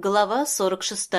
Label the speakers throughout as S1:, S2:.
S1: Глава 46.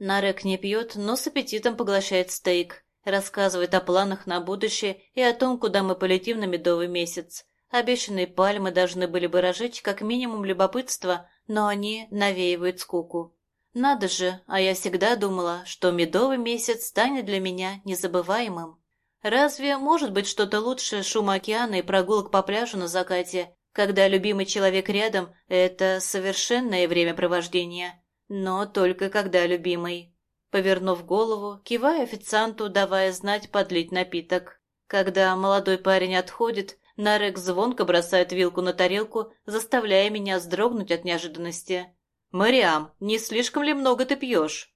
S1: Нарек не пьет, но с аппетитом поглощает стейк, рассказывает о планах на будущее и о том, куда мы полетим на медовый месяц. Обещанные пальмы должны были бы разжечь как минимум любопытство, но они навеивают скуку. Надо же, а я всегда думала, что медовый месяц станет для меня незабываемым. Разве может быть что-то лучше шума океана и прогулок по пляжу на закате, когда любимый человек рядом – это совершенное времяпровождение, но только когда любимый. Повернув голову, кивая официанту, давая знать подлить напиток. Когда молодой парень отходит, Нарек звонко бросает вилку на тарелку, заставляя меня вздрогнуть от неожиданности. «Мариам, не слишком ли много ты пьешь?»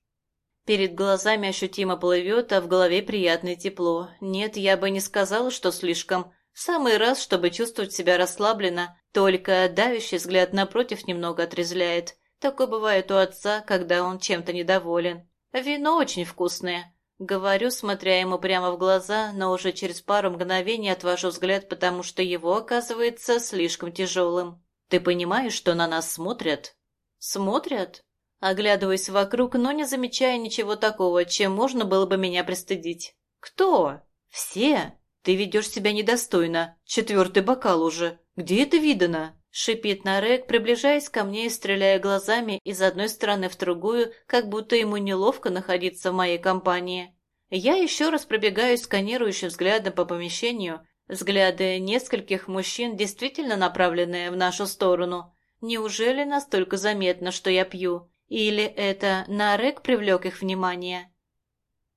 S1: Перед глазами ощутимо плывет, а в голове приятное тепло. Нет, я бы не сказала, что слишком. Самый раз, чтобы чувствовать себя расслабленно, только давящий взгляд напротив немного отрезляет. Такое бывает у отца, когда он чем-то недоволен. Вино очень вкусное. Говорю, смотря ему прямо в глаза, но уже через пару мгновений отвожу взгляд, потому что его оказывается слишком тяжелым. Ты понимаешь, что на нас смотрят? Смотрят? Оглядываясь вокруг, но не замечая ничего такого, чем можно было бы меня пристыдить. Кто? Все? «Ты ведешь себя недостойно. Четвертый бокал уже. Где это видано?» Шипит Нарек, приближаясь ко мне и стреляя глазами из одной стороны в другую, как будто ему неловко находиться в моей компании. Я еще раз пробегаю сканирующим взглядом по помещению. Взгляды нескольких мужчин действительно направленные в нашу сторону. Неужели настолько заметно, что я пью? Или это Нарек привлек их внимание?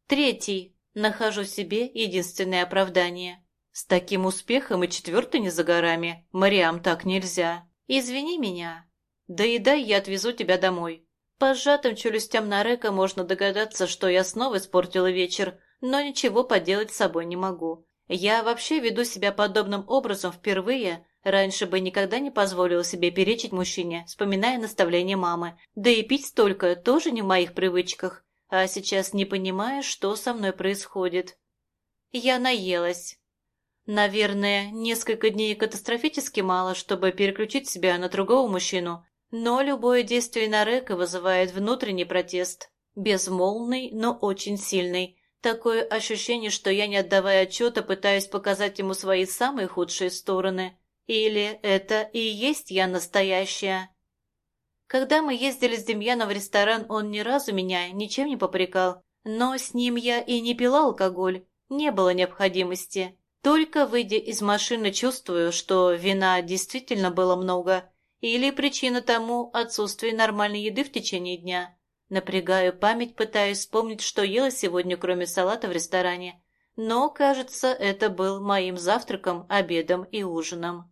S1: Третий. Нахожу себе единственное оправдание. С таким успехом и четвертый не за горами. Мариам, так нельзя. Извини меня. Да и дай я отвезу тебя домой. По сжатым челюстям Нарека можно догадаться, что я снова испортила вечер, но ничего поделать с собой не могу. Я вообще веду себя подобным образом впервые, раньше бы никогда не позволила себе перечить мужчине, вспоминая наставления мамы. Да и пить столько тоже не в моих привычках а сейчас не понимая, что со мной происходит. Я наелась. Наверное, несколько дней катастрофически мало, чтобы переключить себя на другого мужчину, но любое действие на Река вызывает внутренний протест. Безмолвный, но очень сильный. Такое ощущение, что я, не отдавая отчета, пытаюсь показать ему свои самые худшие стороны. Или это и есть я настоящая. Когда мы ездили с Демьяном в ресторан, он ни разу меня ничем не попрекал. Но с ним я и не пила алкоголь. Не было необходимости. Только выйдя из машины, чувствую, что вина действительно было много. Или причина тому отсутствие нормальной еды в течение дня. Напрягаю память, пытаясь вспомнить, что ела сегодня, кроме салата в ресторане. Но, кажется, это был моим завтраком, обедом и ужином.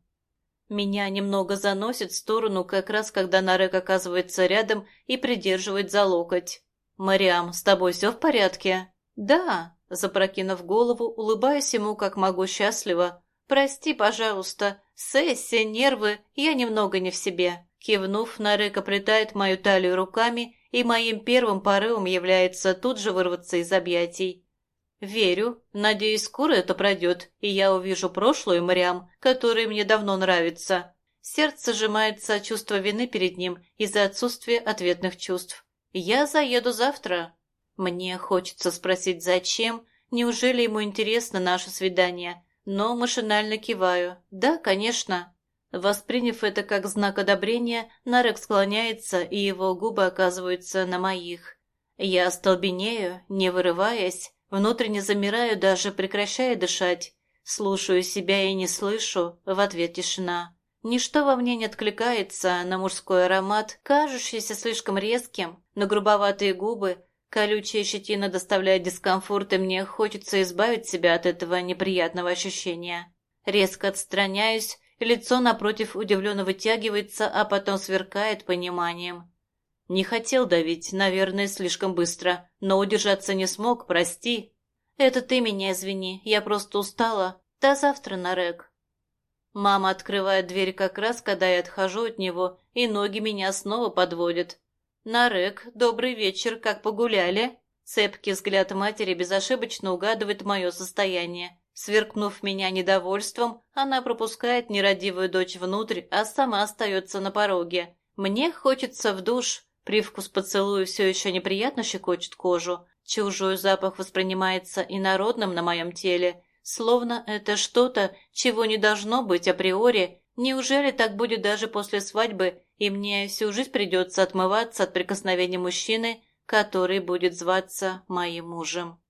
S1: Меня немного заносит в сторону, как раз когда Нарек оказывается рядом и придерживает за локоть. «Мариам, с тобой все в порядке?» «Да», — запрокинув голову, улыбаясь ему как могу счастливо. «Прости, пожалуйста, сессия, нервы, я немного не в себе». Кивнув, Нарек оплетает мою талию руками, и моим первым порывом является тут же вырваться из объятий. «Верю. Надеюсь, скоро это пройдет, и я увижу прошлую Мариам, которая мне давно нравится». Сердце сжимается от чувства вины перед ним из-за отсутствия ответных чувств. «Я заеду завтра». Мне хочется спросить, зачем? Неужели ему интересно наше свидание? Но машинально киваю. «Да, конечно». Восприняв это как знак одобрения, Нарек склоняется, и его губы оказываются на моих. Я остолбенею, не вырываясь, Внутренне замираю, даже прекращая дышать. Слушаю себя и не слышу, в ответ тишина. Ничто во мне не откликается на мужской аромат, кажущийся слишком резким, на грубоватые губы. Колючая щетина доставляет дискомфорт, и мне хочется избавить себя от этого неприятного ощущения. Резко отстраняюсь, лицо напротив удивленно вытягивается, а потом сверкает пониманием. Не хотел давить, наверное, слишком быстро, но удержаться не смог, прости. Это ты меня извини, я просто устала. До завтра, Нарек. Мама открывает дверь как раз, когда я отхожу от него, и ноги меня снова подводят. «Нарек, добрый вечер, как погуляли?» Цепкий взгляд матери безошибочно угадывает мое состояние. Сверкнув меня недовольством, она пропускает нерадивую дочь внутрь, а сама остается на пороге. Мне хочется в душ, привкус поцелуя все еще неприятно щекочет кожу, чужой запах воспринимается инородным на моем теле, словно это что-то, чего не должно быть априори. Неужели так будет даже после свадьбы, и мне всю жизнь придется отмываться от прикосновения мужчины, который будет зваться моим мужем?